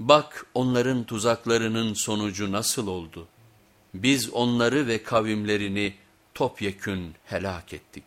Bak onların tuzaklarının sonucu nasıl oldu? Biz onları ve kavimlerini topyekün helak ettik.